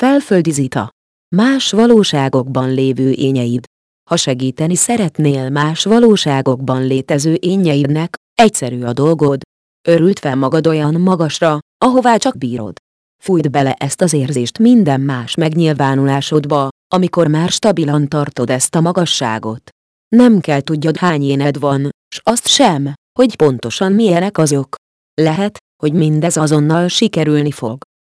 Felföldi Zita. Más valóságokban lévő ényeid. Ha segíteni szeretnél más valóságokban létező ényeidnek, egyszerű a dolgod. Örült fel magad olyan magasra, ahová csak bírod. Fújt bele ezt az érzést minden más megnyilvánulásodba, amikor már stabilan tartod ezt a magasságot. Nem kell tudjad hány éned van, s azt sem, hogy pontosan milyenek azok. Lehet, hogy mindez azonnal sikerülni fog.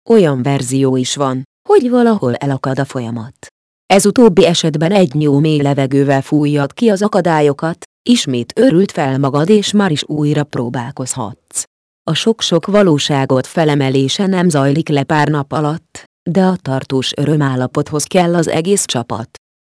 Olyan verzió is van, hogy valahol elakad a folyamat. Ez utóbbi esetben egy jó mély levegővel fújjad ki az akadályokat, ismét örült fel magad és már is újra próbálkozhatsz. A sok-sok valóságot felemelése nem zajlik le pár nap alatt, de a tartós örömállapothoz kell az egész csapat.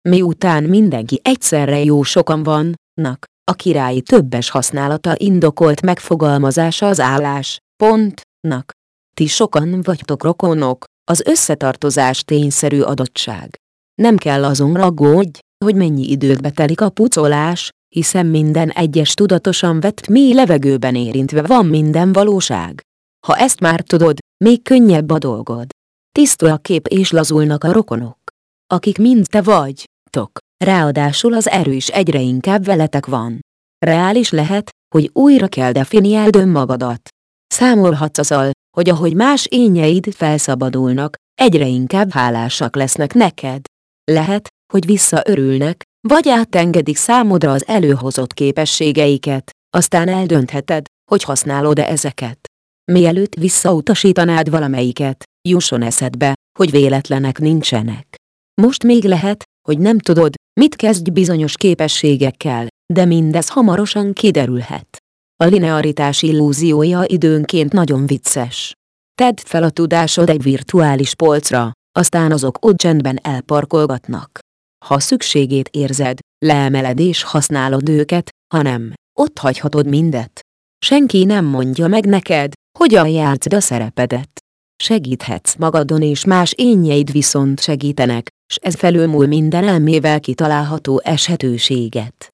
Miután mindenki egyszerre jó sokan vannak, a királyi többes használata indokolt megfogalmazása az állás, pontnak. Ti sokan vagytok rokonok, az összetartozás tényszerű adottság. Nem kell azon aggódj, hogy mennyi időt betelik a pucolás, hiszen minden egyes tudatosan vett mély levegőben érintve van minden valóság. Ha ezt már tudod, még könnyebb a dolgod. Tisztul a kép és lazulnak a rokonok. Akik mind te vagy, tok. Ráadásul az erő is egyre inkább veletek van. Reális lehet, hogy újra kell definiáld önmagadat. Számolhatsz azzal, hogy ahogy más ényeid felszabadulnak, egyre inkább hálásak lesznek neked. Lehet, hogy visszaörülnek, vagy átengedik számodra az előhozott képességeiket, aztán eldöntheted, hogy használod-e ezeket. Mielőtt visszautasítanád valamelyiket, jusson eszedbe, hogy véletlenek nincsenek. Most még lehet, hogy nem tudod, mit kezdj bizonyos képességekkel, de mindez hamarosan kiderülhet. A linearitás illúziója időnként nagyon vicces. Tedd fel a tudásod egy virtuális polcra, aztán azok ott csendben elparkolgatnak. Ha szükségét érzed, leemeled és használod őket, ha nem, ott hagyhatod mindet. Senki nem mondja meg neked, hogyan játszd a szerepedet. Segíthetsz magadon és más énjeid viszont segítenek, s ez felülmúl minden elmével kitalálható eshetőséget.